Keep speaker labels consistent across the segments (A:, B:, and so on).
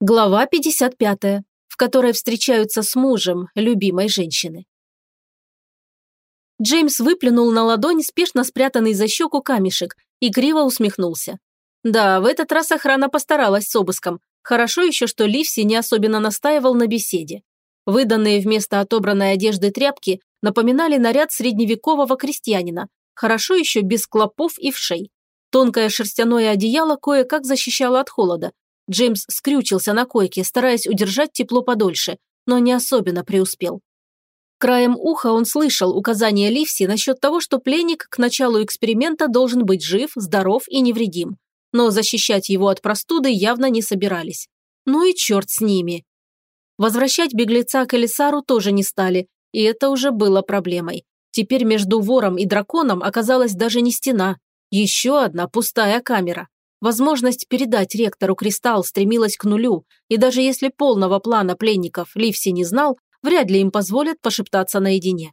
A: Глава 55, в которой встречаются с мужем любимой женщины. Джеймс выплюнул на ладонь спешно спрятанный за щеку камешек и криво усмехнулся. Да, в этот раз охрана постаралась с обыском. Хорошо еще, что Ливси не особенно настаивал на беседе. Выданные вместо отобранной одежды тряпки напоминали наряд средневекового крестьянина. Хорошо еще без клопов и вшей. Тонкое шерстяное одеяло кое-как защищало от холода, Джеймс скрючился на койке, стараясь удержать тепло подольше, но не особенно преуспел. Краем уха он слышал указания Ливси насчет того, что пленник к началу эксперимента должен быть жив, здоров и невредим. Но защищать его от простуды явно не собирались. Ну и черт с ними. Возвращать беглеца к Элисару тоже не стали, и это уже было проблемой. Теперь между вором и драконом оказалась даже не стена, еще одна пустая камера. Возможность передать ректору кристалл стремилась к нулю, и даже если полного плана пленников Ливси не знал, вряд ли им позволят пошептаться наедине.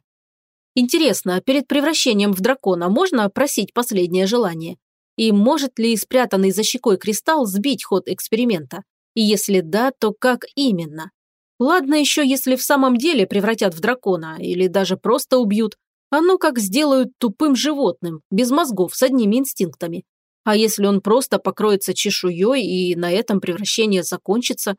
A: Интересно, перед превращением в дракона можно просить последнее желание? И может ли спрятанный за щекой кристалл сбить ход эксперимента? И если да, то как именно? Ладно еще, если в самом деле превратят в дракона, или даже просто убьют. А ну как сделают тупым животным, без мозгов, с одними инстинктами. А если он просто покроется чешуей и на этом превращение закончится?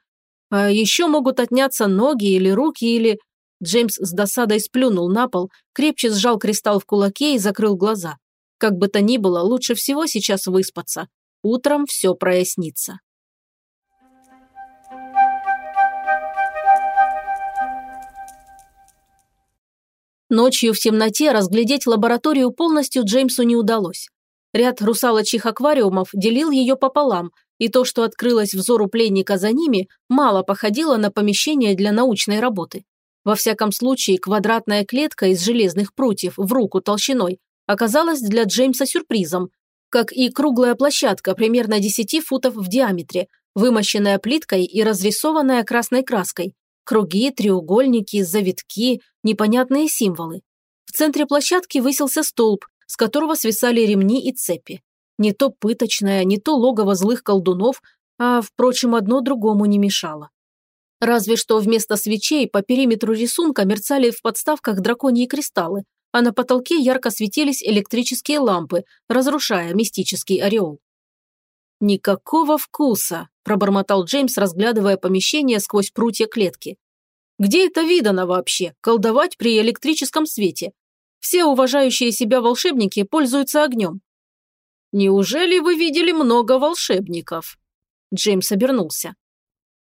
A: А еще могут отняться ноги или руки, или... Джеймс с досадой сплюнул на пол, крепче сжал кристалл в кулаке и закрыл глаза. Как бы то ни было, лучше всего сейчас выспаться. Утром все прояснится. Ночью в темноте разглядеть лабораторию полностью Джеймсу не удалось. Ряд русалочьих аквариумов делил ее пополам, и то, что открылось взору пленника за ними, мало походило на помещение для научной работы. Во всяком случае, квадратная клетка из железных прутьев в руку толщиной оказалась для Джеймса сюрпризом, как и круглая площадка примерно 10 футов в диаметре, вымощенная плиткой и разрисованная красной краской. Круги, треугольники, завитки, непонятные символы. В центре площадки высился столб, с которого свисали ремни и цепи. Не то пыточное, не то логово злых колдунов, а, впрочем, одно другому не мешало. Разве что вместо свечей по периметру рисунка мерцали в подставках драконьи кристаллы, а на потолке ярко светились электрические лампы, разрушая мистический ореол. «Никакого вкуса», – пробормотал Джеймс, разглядывая помещение сквозь прутья клетки. «Где это видано вообще, колдовать при электрическом свете? Все уважающие себя волшебники пользуются огнем. Неужели вы видели много волшебников? Джеймс обернулся.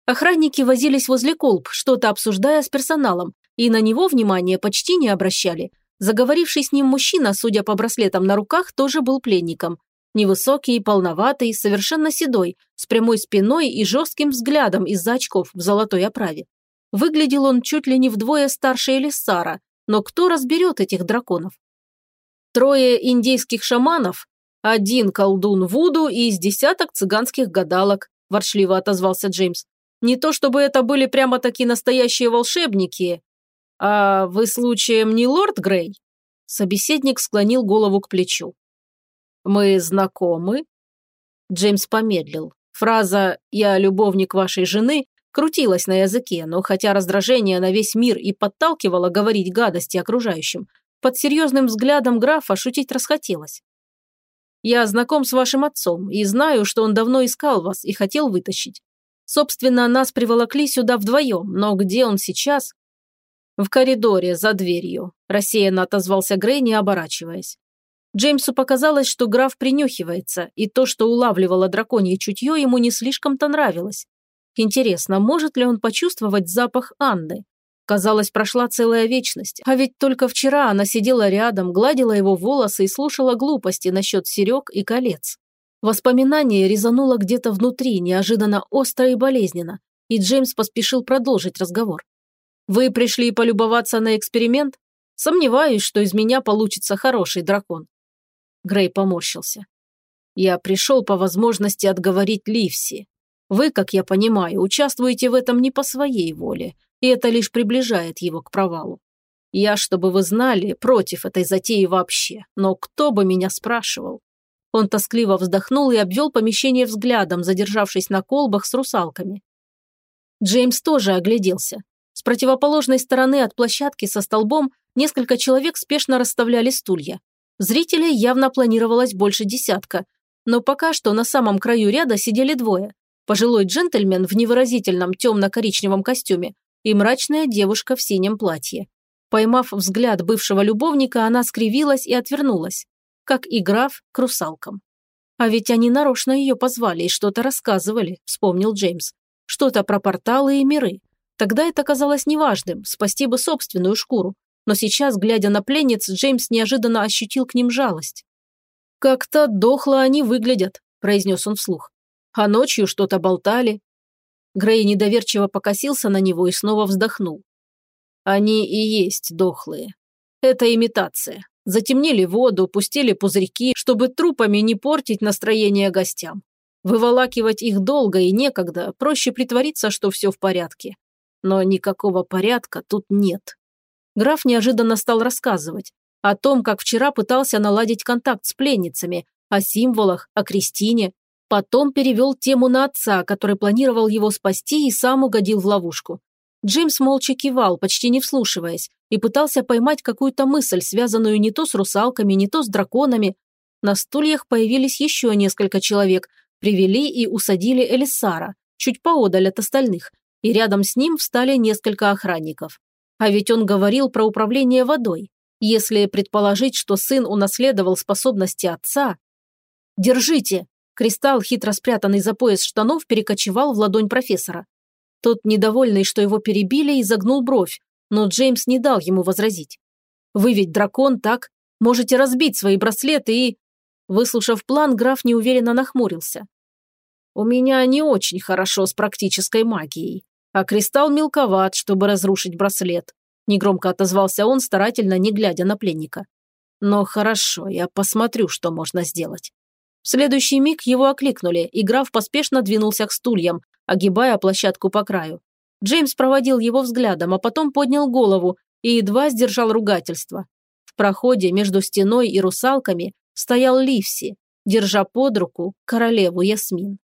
A: Охранники возились возле колб, что-то обсуждая с персоналом, и на него внимания почти не обращали. Заговоривший с ним мужчина, судя по браслетам на руках, тоже был пленником. Невысокий, полноватый, совершенно седой, с прямой спиной и жестким взглядом из-за очков в золотой оправе. Выглядел он чуть ли не вдвое старше Элиссара, но кто разберет этих драконов? Трое индейских шаманов, один колдун Вуду и из десяток цыганских гадалок, ворчливо отозвался Джеймс. Не то чтобы это были прямо-таки настоящие волшебники. А вы случаем не лорд Грей? Собеседник склонил голову к плечу. Мы знакомы? Джеймс помедлил. Фраза «я любовник вашей жены» крутилась на языке, но хотя раздражение на весь мир и подталкивало говорить гадости окружающим, под серьезным взглядом графа шутить расхотелось. «Я знаком с вашим отцом и знаю, что он давно искал вас и хотел вытащить. Собственно, нас приволокли сюда вдвоем, но где он сейчас?» «В коридоре, за дверью», – рассеянно отозвался Грей, не оборачиваясь. Джеймсу показалось, что граф принюхивается, и то, что улавливало драконье чутье, ему не слишком-то нравилось. Интересно, может ли он почувствовать запах Анны? Казалось, прошла целая вечность, а ведь только вчера она сидела рядом, гладила его волосы и слушала глупости насчет серег и колец. Воспоминание резануло где-то внутри, неожиданно остро и болезненно, и Джеймс поспешил продолжить разговор. «Вы пришли полюбоваться на эксперимент? Сомневаюсь, что из меня получится хороший дракон». Грей поморщился. «Я пришел по возможности отговорить Ливси. Вы, как я понимаю, участвуете в этом не по своей воле, и это лишь приближает его к провалу. Я, чтобы вы знали, против этой затеи вообще, но кто бы меня спрашивал? Он тоскливо вздохнул и обвел помещение взглядом, задержавшись на колбах с русалками. Джеймс тоже огляделся. С противоположной стороны от площадки со столбом несколько человек спешно расставляли стулья. Зрителей явно планировалось больше десятка, но пока что на самом краю ряда сидели двое. Пожилой джентльмен в невыразительном темно-коричневом костюме и мрачная девушка в синем платье. Поймав взгляд бывшего любовника, она скривилась и отвернулась, как и граф к русалкам. «А ведь они нарочно ее позвали и что-то рассказывали», – вспомнил Джеймс. «Что-то про порталы и миры. Тогда это казалось неважным, спасти бы собственную шкуру. Но сейчас, глядя на пленниц, Джеймс неожиданно ощутил к ним жалость. «Как-то дохло они выглядят», – произнес он вслух. «А ночью что-то болтали». Грей недоверчиво покосился на него и снова вздохнул. Они и есть дохлые. Это имитация. Затемнили воду, пустили пузырьки, чтобы трупами не портить настроение гостям. Выволакивать их долго и некогда, проще притвориться, что все в порядке. Но никакого порядка тут нет. Граф неожиданно стал рассказывать о том, как вчера пытался наладить контакт с пленницами, о символах, о Кристине. Потом перевел тему на отца, который планировал его спасти и сам угодил в ловушку. Джеймс молча кивал, почти не вслушиваясь, и пытался поймать какую-то мысль, связанную не то с русалками, не то с драконами. На стульях появились еще несколько человек, привели и усадили Элисара, чуть поодаль от остальных, и рядом с ним встали несколько охранников. А ведь он говорил про управление водой. Если предположить, что сын унаследовал способности отца... «Держите!» Кристалл, хитро спрятанный за пояс штанов, перекочевал в ладонь профессора. Тот, недовольный, что его перебили, изогнул бровь, но Джеймс не дал ему возразить. «Вы ведь дракон, так? Можете разбить свои браслеты и...» Выслушав план, граф неуверенно нахмурился. «У меня не очень хорошо с практической магией, а кристалл мелковат, чтобы разрушить браслет», негромко отозвался он, старательно не глядя на пленника. «Но хорошо, я посмотрю, что можно сделать». В следующий миг его окликнули, и граф поспешно двинулся к стульям, огибая площадку по краю. Джеймс проводил его взглядом, а потом поднял голову и едва сдержал ругательство. В проходе между стеной и русалками стоял Ливси, держа под руку королеву Ясмин.